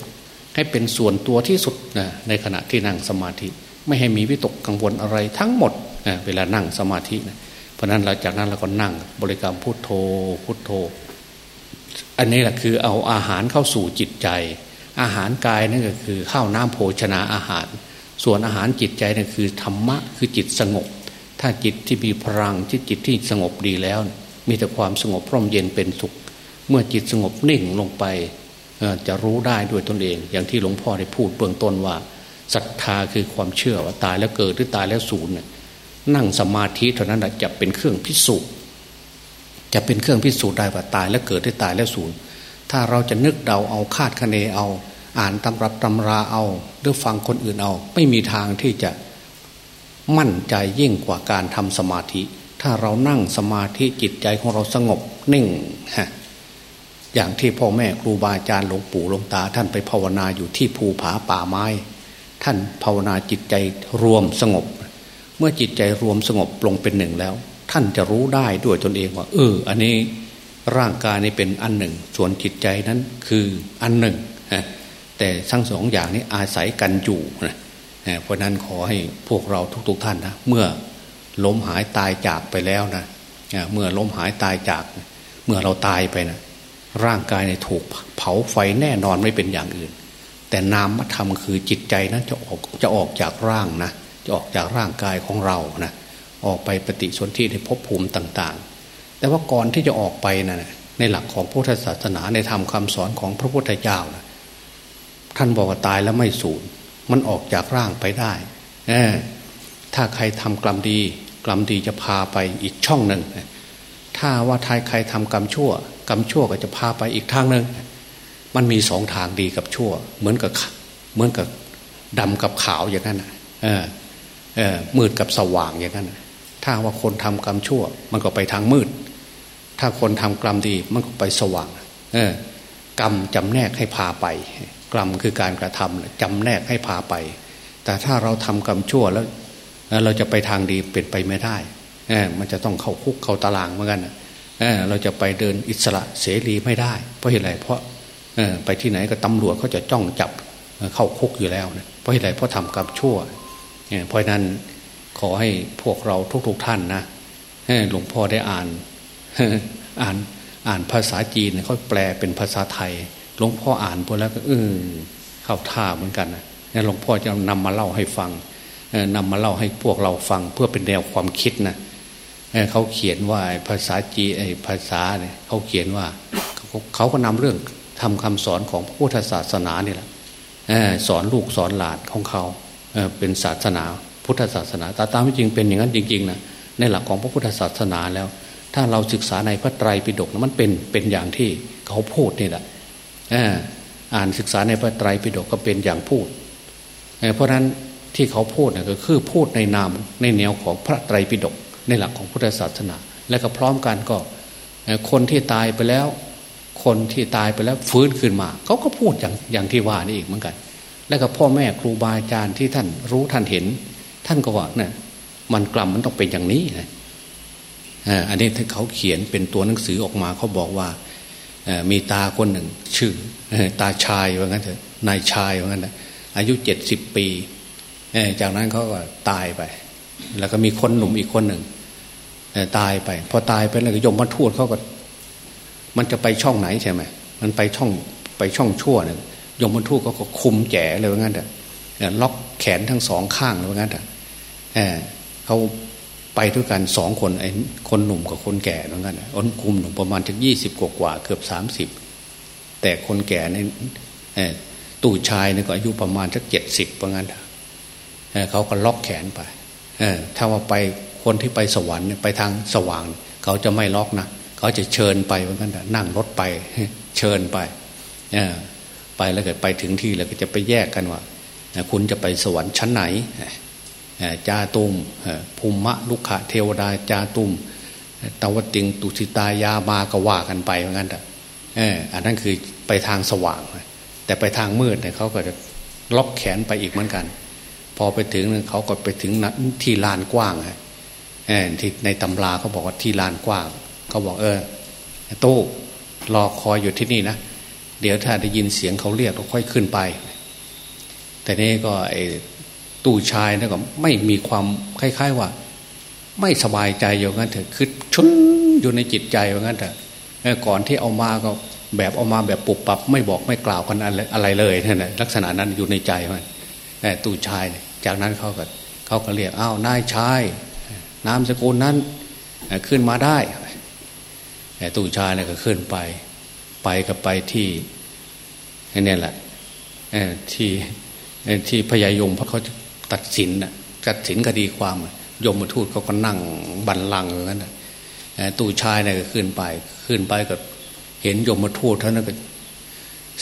Speaker 1: ให้เป็นส่วนตัวที่สุดนะในขณะที่นั่งสมาธิ ไม่ให้มีวิตกกังวลอะไรทั้งหมดนะเวลานั่งสมาธินะเพราะนั้นหลังจากนั้นเราก็นั่งบริกรรมพุทโธพุทโธ อันนี้แหละคือเอาอาหารเข้าสู่จิตใจ อาหารกายนั่นก็คือข้าวน้ำโภชนาอาหาร ส่วนอาหารจิตใจนั่นคือธรรมะคือจิตสงบ ถ้าจิตที่มีพลังที่จิตที่สงบดีแล้ว มีแต่ความสงบพร่มเย็นเป็นสุข เมื่อจิตสงบนิ่งลงไปจะรู้ได้ด้วยตนเอง อย่างที่หลวงพ่อได้พูดเบื้องต้นว่าศรัทธาคือความเชื่อว่าตายแล้วเกิดหรือตายแล้วสูญเนี่ยนั่งสมาธิเท่านั้นจะเป็นเครื่องพิสูจน์จะเป็นเครื่องพิสูจน์ได้ว่าตายแล้วเกิดหรือตายแล้วสูญถ้าเราจะนึกเดาเอาคาดคะเนเอา อ่านตำรับตำราเอาหรือฟังคนอื่นเอา ไม่มีทางที่จะมั่นใจยิ่งกว่าการทำสมาธิ ถ้าเรานั่งสมาธิจิตใจของเราสงบนิ่งฮะ อย่างที่พ่อแม่ครูบาอาจารย์หลวงปู่หลวงตา ท่านไปภาวนาอยู่ที่ภูผาป่าไม้ ท่านภาวนาจิตใจรวมสงบ เมื่อจิตใจรวมสงบลงเป็นหนึ่งแล้ว ท่านจะรู้ได้ด้วยตนเองว่า เออ อันนี้ร่างกายนี้เป็นอันหนึ่ง ส่วนจิตใจนั้นคืออันหนึ่งแต่ทั้งสองอย่างนี้อาศัยกันอยู่นะเพราะนั้นขอให้พวกเราทุก ๆ ท่านนะเมื่อล้มหายตายจากไปแล้วนะเมื่อล้มหายตายจาก เมื่อเราตายไปนะ ร่างกายในถูกเผาไฟแน่นอนไม่เป็นอย่างอื่น แต่นามธรรมคือจิตใจนั้นจะออกจะออกจากร่างนะจะออกจากร่างกายของเรานะออกไปปฏิสนธิในภพภูมิต่างๆ แต่ว่าก่อนที่จะออกไปนะในหลักของพุทธศาสนาในธรรมคาสอนของพระพุทธเจ้านะท่านบอกว่าตายแล้วไม่สูญมันออกจากร่างไปได้ถ้าใครทำกรรมดี กรรมดีจะพาไปอีกช่องหนึ่งถ้าว่าทายใครทำกรรมชั่ว กรรมชั่วก็จะพาไปอีกทางหนึ่งมันมีสองทางดีกับชั่ว เหมือนกับเหมือนกับดำกับขาวอย่างนั้นเออเออมืดกับสว่างอย่างนั้นถ้าว่าคนทำกรรมชั่ว มันก็ไปทางมืด ถ้าคนทำกรรมดีมันก็ไปสว่าง เออกรรมจำแนกให้พาไป กรรมคือการกระทำจำแนกให้พาไป แต่ถ้าเราทำกรรมชั่วแล้ว เราจะไปทางดีเป็นไปไม่ได้เออมันจะต้องเข้าคุกเข้าตารางเหมือนกัน เราจะไปเดินอิสระเสรีไม่ได้ เพราะเหตุไรเพราะไปที่ไหนก็ตำรวจเขาจะจ้องจับเข้าคุกอยู่แล้วนะเพราะเหตุไรเพราะทำกรรมชั่วเพราะนั้นขอให้พวกเราทุกๆทท่านนะหลวงพ่อได้อ่านอ่านอ่านภาษาจีนเขาแปลเป็นภาษาไทย หลวงพ่ออ่านพอแล้วก็เออเข้าท่าเหมือนกันนะหลวงพ่อจะนำมาเล่าให้ฟังนำมาเล่าให้พวกเราฟังเพื่อเป็นแนวความคิดนะ เขาเขียนว่าภาษาจีไอภาษาเนี่ยเขาเขียนว่าเขาก็นำเรื่องทำคำสอนของพระพุทธศาสนานี่แหละสอนลูกสอนหลานของเขาเป็นศาสนา พุทธศาสนาแต่ตามที่จริงเป็นอย่างนั้นจริงๆนะในหลักของพระพุทธศาสนาแล้ว ถ้าเราศึกษาในพระไตรปิฎกมันเป็นเป็นอย่างที่เขาพูดนี่แหละอ่านศึกษาในพระไตรปิฎกก็เป็นอย่างพูดเพราะฉะนั้นที่เขาพูดนะก็คือพูดในนามในแนวของพระไตรปิฎก ในหลักของพุทธศาสนา และก็พร้อมกันก็ คนที่ตายไปแล้ว คนที่ตายไปแล้วฟื้นขึ้นมาเขาก็พูดอย่างอย่างที่ว่านี่อีกเหมือนกัน แล้วก็พ่อแม่ครูบาอาจารย์ที่ท่านรู้ท่านเห็น ท่านก็ว่าเนี่ยมันกลัมมันต้องเป็นอย่างนี้นะอันนี้ถ้าเขาเขียนเป็นตัวหนังสือออกมาเขาบอกว่ามีตาคนหนึ่ง ชื่อตาชายว่างั้นเถอะนายชายว่างั้นนะอายุเจ็ดสิบปีจากนั้นเขาก็ตายไป แล้วก็มีคนหนุ่มอีกคนหนึ่ง ตายไป พอตายไปแล้วก็ยมมาทูดเขาก็ มันจะไปช่องไหนใช่ไหมมันไปช่องไปช่องชั่วเนี่ยยมมาทูดเขาก็คุมแก่เลยว่างั้นเถอะล็อกแขนทั้งสองข้างเลยว่างั้นเถอะเขาไปด้วยกันสองคนไอ้คนหนุ่มกับคนแก่เหมือนกันอ้นคุมหนุ่มประมาณถึงยี่สิบกว่าเกือบสามสิบแต่คนแก่ในตู่ชายเนี่ยก็อายุประมาณสักเจ็ดสิบเหมือนกันเขาก็ล็อกแขนไปถ้าว่าไป คนที่ไปสวรรค์ไปทางสว่าง เขาจะไม่ล็อกนะเขาจะเชิญไปเหมือนกันนั่งรถไปเชิญไปไปแล้วเก็ไปถึงที่แล้วก็จะไปแยกกันว่าคุณจะไปสวรรค์ชั้นไหนจาตุมภูมิมะลุกขะเทวดาจาตุมตวติงตุสิตายามากว่ากันไปเหมือนกันเอออันนั้นคือไปทางสว่าง แต่ไปทางมืดเนี่ยเขาก็จะล็อกแขนไปอีกเหมือนกัน พอไปถึงเขาก็ไปถึงที่ลานกว้างฮะ ที่ในตำราเขาบอกว่าที่ลานกว้างเขาบอกเออตู้รอคอยอยู่ที่นี่นะเดี๋ยวถ้าได้ยินเสียงเขาเรียกก็ค่อยขึ้นไป แต่นี่ก็ไอตู่ชายนะก็ไม่มีความคล้าย ๆว่า ไม่สบายใจอย่างนั้นเถอะคือชุนอยู่ในจิตใจอย่างนั้นเถอะก่อนที่เอามาก็แบบเอามาแบบปุบปับ ไม่บอกไม่กล่าวกันอะไรเลยนั่นแหละลักษณะนั้นอยู่ในใจมันตู่ชาย จากนั้นเขาก็เขาก็เรียกอ้าวนายชาย นามสกุลนั้นขึ้นมาได้ตู่ชายเนี่ยก็ขึ้นไป ไปก็ไปที่นี่แหละที่ที่พญายมเพราะเขาตัดสินน่ะตัดสินคดีความยมมาทูตเขาก็นั่งบันลังอย่างนั้นตู่ชายเนี่ยก็ขึ้นไป ขึ้นไปก็เห็นยมมาทูตเท่านั้นก็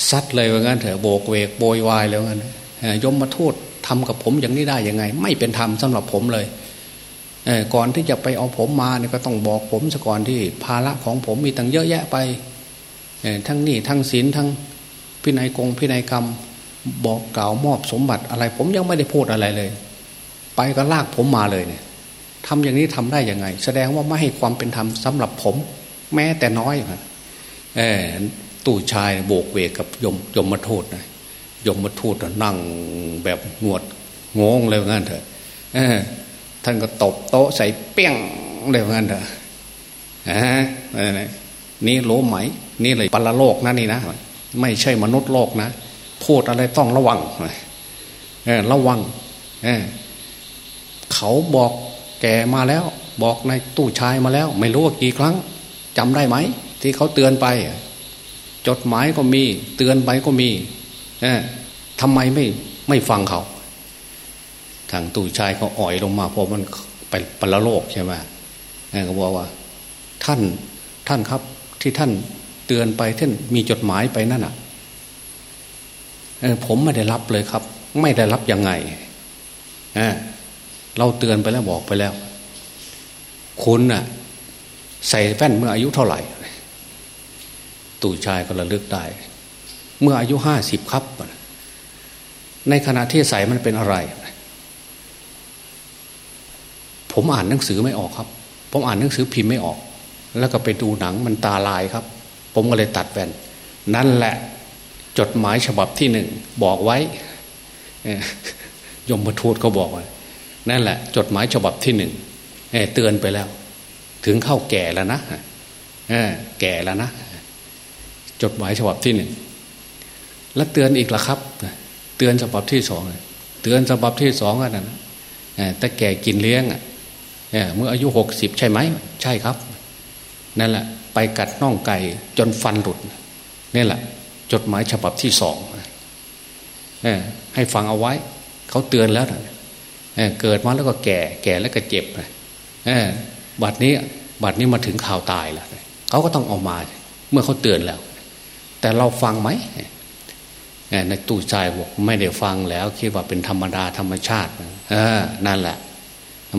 Speaker 1: ซัดเลยว่างั้นเถอะโบกเวกโบยวายแล้วงั้นยมมาทูตทำกับผมอย่างนี้ได้ยังไง ไม่เป็นธรรมสำหรับผมเลย ก่อนที่จะไปเอาผมมาเนี่ยก็ต้องบอกผมซะก่อนที่ภาระของผมมีตั้งเยอะแยะไปทั้งนี่ทั้งศีลทั้งพินัยกงพินัยกรรม บอกกล่าวมอบสมบัติอะไร ผมยังไม่ได้พูดอะไรเลย ไปก็ลากผมมาเลยเนี่ยทำอย่างนี้ทำได้ยังไง แสดงว่าไม่ให้ความเป็นธรรมสำหรับผม แม้แต่น้อยครับเออตู่ชายโบกเวกกับยมยมมาโทษนะยมมาโทษนั่งแบบหนวดงงเลยงั้นเถอะเออ ท่านก็ตบโต๊ะใส่เปี้ยงเลยงั้นเถอะนี่รู้ไหม นี่เลยปรโลกนะนี่นะ ไม่ใช่มนุษย์โลกนะ พูดอะไรต้องระวังระวังเเขาบอกแกมาแล้ว บอกในตู้ชายมาแล้ว ไม่รู้ว่ากี่ครั้งจำได้ไหม ที่เขาเตือนไป จดหมายก็มี เตือนไปก็มีทำไมไม่ไม่ฟังเขา ทางตู้ชายเขาอ่อยลงมาเพราะมันไปปรโลกใช่ไหมเขาบอกว่า ท่านท่านครับที่ท่านเตือนไปท่านมีจดหมายไปนั่นอะผมไม่ได้รับเลยครับ ไม่ได้รับยังไงเราเตือนไปแล้วบอกไปแล้ว คุณน่ะ ใส่แว่นเมื่ออายุเท่าไหร่ ตู่ชายก็ระลึกได้ เมื่ออายุห้าสิบครับ ในขณะที่ใส่มันเป็นอะไร ผมอ่านหนังสือไม่ออกครับ ผมอ่านหนังสือพิมพ์ไม่ออก แล้วก็ไปดูหนังมันตาลายครับ ผมก็เลยตัดแว่น นั่นแหละจดหมายฉบับที่หนึ่งบอกไว้ยมทูตเขาบอกว่านั่นแหละ จดหมายฉบับที่หนึ่งเตือนไปแล้ว ถึงเข้าแก่แล้วนะแก่แล้วนะ จดหมายฉบับที่หนึ่งแล้วเตือนอีกละครับ เตือนฉบับที่สองเตือนฉบับที่สองกันนะแต่แก่กินเลี้ยง เมื่ออายุหกสิบใช่ไหม ใช่ครับ นั่นแหละ ไปกัดน่องไก่จนฟันหลุดนี่แหละ จดหมายฉบับที่สองให้ฟังเอาไว้ เขาเตือนแล้วเเกิดมาแล้วก็แก่ แก่แล้วก็เจ็บบัดนี้บัดนี้มาถึงข่าวตายแล้วเขาก็ต้องเอามา เมื่อเขาเตือนแล้ว แต่เราฟังไหมในตู้ใจบอกไม่ได้ฟังแล้ว คิดว่าเป็นธรรมดาธรรมชาตินั่นแหละ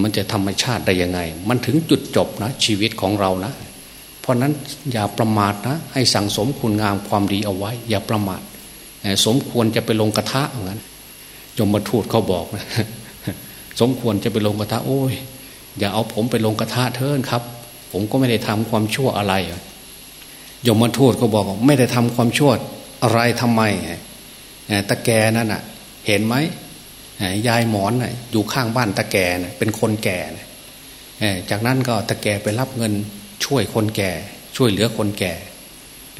Speaker 1: มันจะธรรมชาติได้ยังไง มันถึงจุดจบนะ ชีวิตของเรานะ เพราะนั้นอย่าประมาทนะ ให้สั่งสมคุณงามความดีเอาไว้ อย่าประมาทสมควรจะไปลงกระทะอย่างนั้นยมมาทูตเขาบอกนะสมควรจะไปลงกระทะโอ้ย อย่าเอาผมไปลงกระทะเทินครับ ผมก็ไม่ได้ทำความชั่วอะไรยมทูตก็บอกไม่ได้ทำความชั่วอะไรทำไมตะแกนั่นอะ เห็นไหม ยายหมอนอยู่ข้างบ้านตะแกเป็นคนแก่จากนั้นก็ตะแกไปรับเงินช่วยคนแก่ ช่วยเหลือคนแก่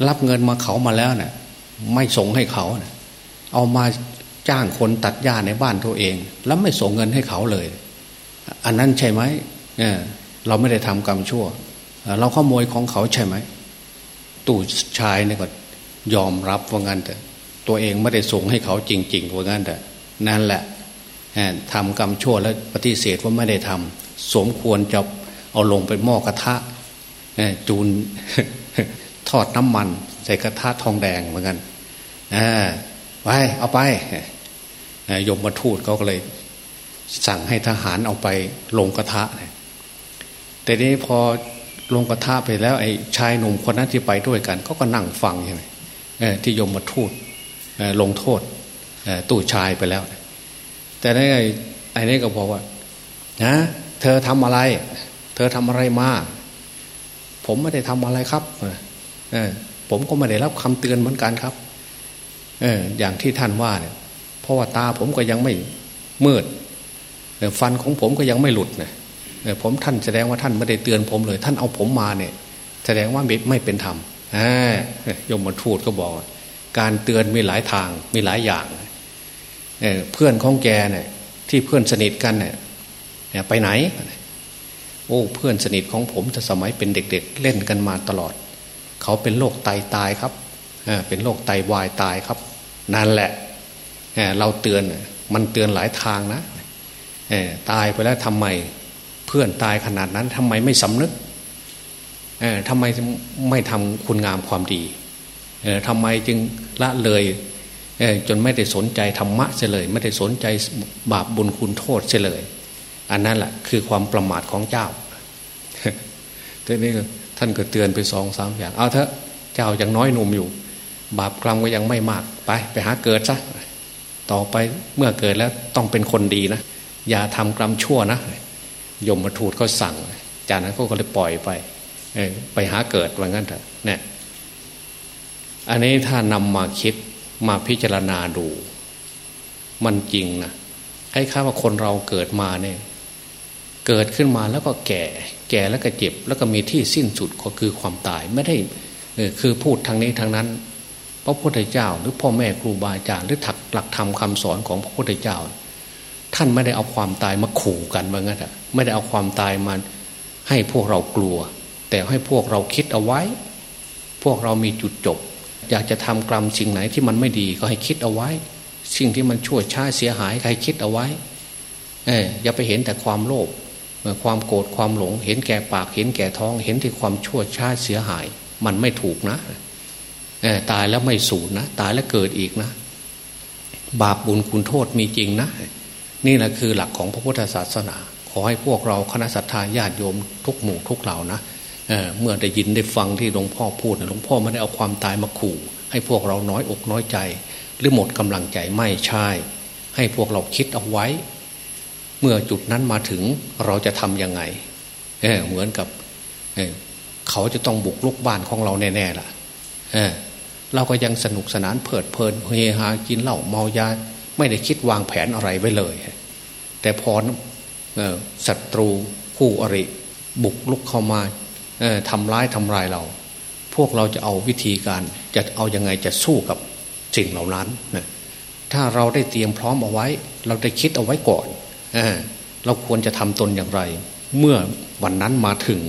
Speaker 1: รับเงินมาเขามาแล้วเนะ่ยไม่ส่งให้เขานะเอามาจ้างคนตัดหญ้าในบ้านตัวเอง แล้วไม่ส่งเงินให้เขาเลย อันนั้นใช่ไหมเเราไม่ได้ทำกรรมชั่ว เราขโมยของเขาใช่ไหมตู่ชายเนี่ยก็ยอมรับว่างั้นแต่ตัวเองไม่ได้ส่งให้เขาจริงๆว่างั้นแต่นั่นแหละ ทำกรรมชั่วแล้วปฏิเสธว่าไม่ได้ทำสมควรจะเอาลงไปหม้อกระทะจูนทอดน้ำมัน ใส่กระทะทองแดงเหมือนกันไปเอาไปยมมาทูตเขาก็เลย สั่งให้ทหารเอาไปลงกระทะแต่นี้พอลงกระทะไปแล้วไอ้ชายหนุ่มคนนั้นที่ไปด้วยกันเขาก็นั่งฟังใช่ไหมที่ยมมาทูตลงโทษตู้ชายไปแล้ว แต่ในไอ้นี่ก็บอกว่านะเธอทำอะไร เธอทำอะไรมาผมไม่ได้ทำอะไรครับผมก็ไม่ได้รับคำเตือนเหมือนกันครับ เอออย่างที่ท่านว่าเนี่ยเพราะว่าตาผมก็ยังไม่มืดฟันของผมก็ยังไม่หลุดนะผมท่านแสดงว่าท่านไม่ได้เตือนผมเลย ท่านเอาผมมาเนี่ย แสดงว่าไม่เป็นธรรมยมมาทูตก็บอก การเตือนมีหลายทางมีหลายอย่าง เเพื่อนของแกเนี่ยที่เพื่อนสนิทกันเนี่ยไปไหน โอ้เพื่อนสนิทของผมจะสมัยเป็นเด็กๆเเล่นกันมาตลอด เขาเป็นโรคไตตายครับเป็นโรคไตวายตายครับ นั่นแหละเราเตือนมันเตือนหลายทางนะตายไปแล้วทำไมเพื่อนตายขนาดนั้นทำไมไม่สำนึกทำไมไม่ทำคุณงามความดีทำไมจึงละเลย จนไม่ได้สนใจธรรมะเสียเลย ไม่ได้สนใจบาปบุญคุณโทษเสียเลย อันนั้นแหละคือความประมาทของเจ้าทีนี้ท่านก็เตือนไปสองสามอย่าง เอาเถอะเจ้ายังน้อยหนุ่มอยู่ บาปกรรมก็ยังไม่มากไป ไปหาเกิดซะต่อไปเมื่อเกิดแล้วต้องเป็นคนดีนะ อย่าทำกรรมชั่วนะยมมาทูตเขาสั่ง จากนั้นเขาก็เลยปล่อยไปไปหาเกิดว่างั้นเถอะเนี่ยอันนี้ถ้านำมาคิด มาพิจารณาดู มันจริงนะไอ้ข้าว่าคนเราเกิดมาเนี่ย เกิดขึ้นมาแล้วก็แก่ แก่แล้วก็เจ็บ แล้วก็มีที่สิ้นสุดก็คือความตายไม่ได้คือพูดทางนี้ทางนั้น พระพุทธเจ้า หรือพ่อแม่ครูบาอาจารย์หรือถักหลักธรรมคาสอนของพระพุทธเจ้า ท่านไม่ได้เอาความตายมาขู่กันว่างั้นอะไม่ได้เอาความตายมาให้พวกเรากลัว แต่ให้พวกเราคิดเอาไว้ พวกเรามีจุดจบ อยากจะทำกรรมสิ่งไหนที่มันไม่ดีก็ให้คิดเอาไว้ สิ่งที่มันชั่วช้าเสียหายให้คิดเอาไว้เอออย่าไปเห็นแต่ความโลภความโกรธความหลง เห็นแก่ปากเห็นแก่ท้อง เห็นที่ความชั่วช้าเสียหาย มันไม่ถูกนะตายแล้วไม่สูญนะตายแล้วเกิดอีกนะ บาปบุญคุณโทษมีจริงนะ นี่แหละคือหลักของพระพุทธศาสนา ขอให้พวกเราคณะสัตยาญาติโยมทุกหมู่ทุกเหล่านะ เเมื่อได้ยินได้ฟังที่หลวงพ่อพูดหลวงพ่อไม่ได้เอาความตายมาขู่ให้พวกเราน้อยอกน้อยใจ หรือหมดกำลังใจไม่ใช่ ให้พวกเราคิดเอาไว้ เมื่อจุดนั้นมาถึงเราจะทํำยังไงเเหมือนกับเเขาจะต้องบุกลุกบ้านของเราแน่ๆล่ะเราก็ยังสนุกสนานเพลิดเพลินเฮฮากินเหล้าเมายาไม่ได้คิดวางแผนอะไรไว้เลย แต่พอศัตรูคู่อริบุกลุกเข้ามา ทำร้ายทำลายเรา พวกเราจะเอาวิธีการจะเอายังไงจะสู้กับสิ่งเหล่านั้นนะถ้าเราได้เตรียมพร้อมเอาไว้ เราได้คิดเอาไว้ก่อนเเราควรจะทำตนอย่างไร เมื่อวันนั้นมาถึง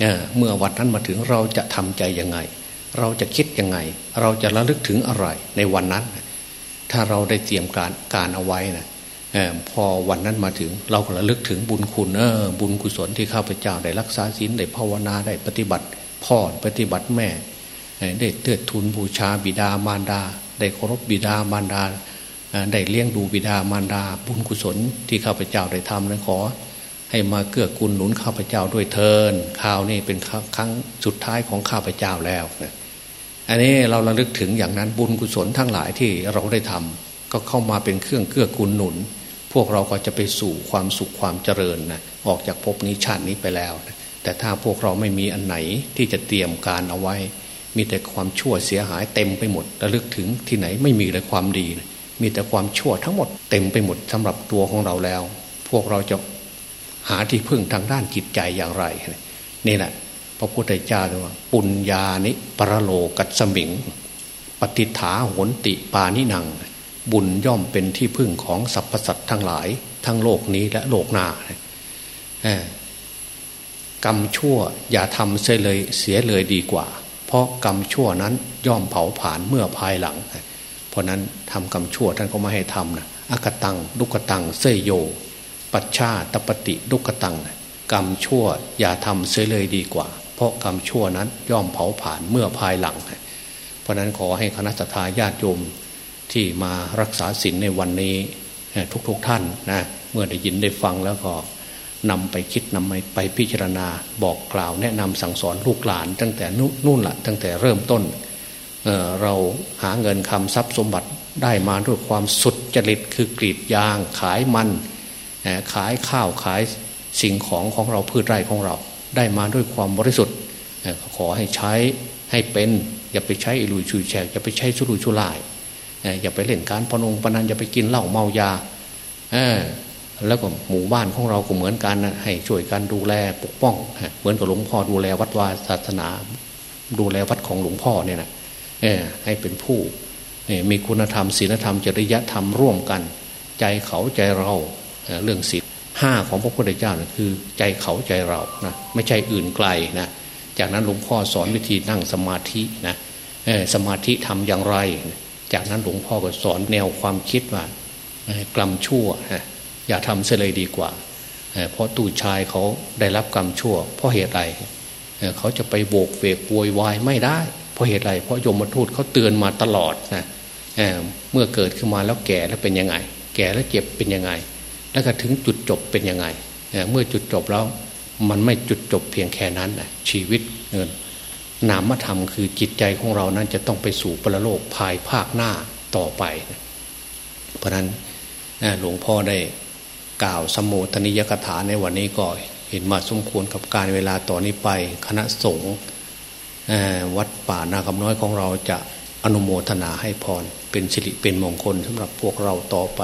Speaker 1: เเมื่อวันนั้นมาถึงเราจะทำใจยังไง เราจะคิดยังไง เราจะระลึกถึงอะไรในวันนั้น ถ้าเราได้เตรียมการการเอาไว้นะ พอวันนั้นมาถึง เราก็ระลึกถึงบุญคุณเออบุญกุศลที่ข้าพเจ้าได้รักษาศีลได้ภาวนาได้ปฏิบัติ พ่อปฏิบัติแม่ ได้เตือทุนบูชาบิดามารดา ได้เคารพบิดามารดาได้เลี้ยงดูบิดามารดา บุญกุศลที่ข้าพเจ้าได้ทำนั้นขอ ให้มาเกื้อกูลหนุนข้าพเจ้าด้วยเทินข่าวนี้เป็นครั้งสุดท้ายของข้าพเจ้าแล้วนะอันนี้เราระลึกถึงอย่างนั้นบุญกุศลทั้งหลายที่เราได้ทำก็เข้ามาเป็นเครื่องเกื้อกูลหนุน พวกเราก็จะไปสู่ความสุขความเจริญนะออกจากภพนี้ชาตินี้ไปแล้วนะแต่ถ้าพวกเราไม่มีอันไหนที่จะเตรียมการเอาไว้ มีแต่ความชั่วเสียหายเต็มไปหมดระลึกถึงที่ไหนไม่มีเลยความดีมีแต่ความชั่วทั้งหมดเต็มไปหมดสำหรับตัวของเราแล้ว พวกเราจะหาที่พึ่งทางด้านจิตใจอย่างไรนี่แหละพระพุทธเจ้าเรียกว่า ปุญญานิปรโลกัสมิง ปฏิฐาหนติปานิหนัง บุญย่อมเป็นที่พึ่งของสรรพสัตว์ทั้งหลาย ทั้งโลกนี้และโลกหน้ากรรมชั่วอย่าทำเสียเลยเสียเลยดีกว่า เพราะกรรมชั่วนั้นย่อมเผาผลาญเมื่อภายหลัง เพราะนั้นทำกรรมชั่วท่านก็ไม่ให้ทำนะอากตังดุกตังเสยโย ปัจชาตปฏิดุกตังกรรมชั่วอย่าทำเสียเลยดีกว่า เพราะกรรมชั่วนั้นย่อมเผาผลาญเมื่อภายหลัง เพราะนั้นขอให้คณะทาญาติโยม ที่มารักษาศีลในวันนี้ทุกๆทท่านนะเมื่อได้ยินได้ฟังแล้วก็นำไปคิดนำไปพิจารณาบอกกล่าว แนะนำสั่งสอนลูกหลาน ตั้งแต่นู่นละตั้งแต่เริ่มต้นเเราหาเงินคำทรัพย์สมบัติได้มาด้วยความสุดจริตคือกรีดยาง ขายมันขายข้าวขายสิ่งของของเราพืชไร่ของเรา ได้มาด้วยความบริสุทธิ์ขอให้ใช้ให้เป็นอย่าไปใช้อิลุยชุยแฉกอย่าไปใช้ชุลุยชุลาย อย่าไปเล่นการพนงปนันอย่าไปกินเหล้าเมายาแล้วก็หมู่บ้านของเราก็เหมือนกันนะให้ช่วยกันดูแลปกป้อง เหมือนกับหลวงพ่อดูแลวัดวาศาสนา ดูแลวัดของหลวงพ่อเนี่ยนะให้เป็นผู้มีคุณธรรมศีลธรรมจริยธรรมร่วมกัน ใจเขาใจเราเรื่องศีลห้าของพระพุทธเจ้านะคือใจเขาใจเรานะไม่ใช่อื่นไกลนะจากนั้นหลวงพ่อสอนวิธีนั่งสมาธินะสมาธิทำอย่างไร จากนั้นหลวงพ่อก็สอนแนวความคิดว่ากลัมชั่วนะอย่าทำเสียเลยดีกว่า เพราะตู่ชายเขาได้รับกรรมชั่ว เพราะเหตุใดเขาจะไปโบกเวกโวยวายไม่ได้ เพราะเหตุใดเพราะยมทูตเขาเตือนมาตลอดนะเเมื่อเกิดขึ้นมาแล้วแก่แล้วเป็นยังไง แก่แล้วเจ็บเป็นยังไง แล้วก็ถึงจุดจบเป็นยังไงเมื่อจุดจบแล้วมันไม่จุดจบเพียงแค่นั้นนะชีวิตเงิน นามธรรมคือจิตใจของเรานั้นจะต้องไปสู่ปรโลกภายภาคหน้าต่อไป เพราะนั้นหลวงพ่อได้กล่าวสมุทนิยกถาในวันนี้ก็เห็นมาสมควรกับการเวลาต่อนนี้ไป คณะสงฆ์วัดป่านาคำน้อยของเราจะอนุโมทนาให้พรเป็นสิริเป็นมงคลสำหรับพวกเราต่อไป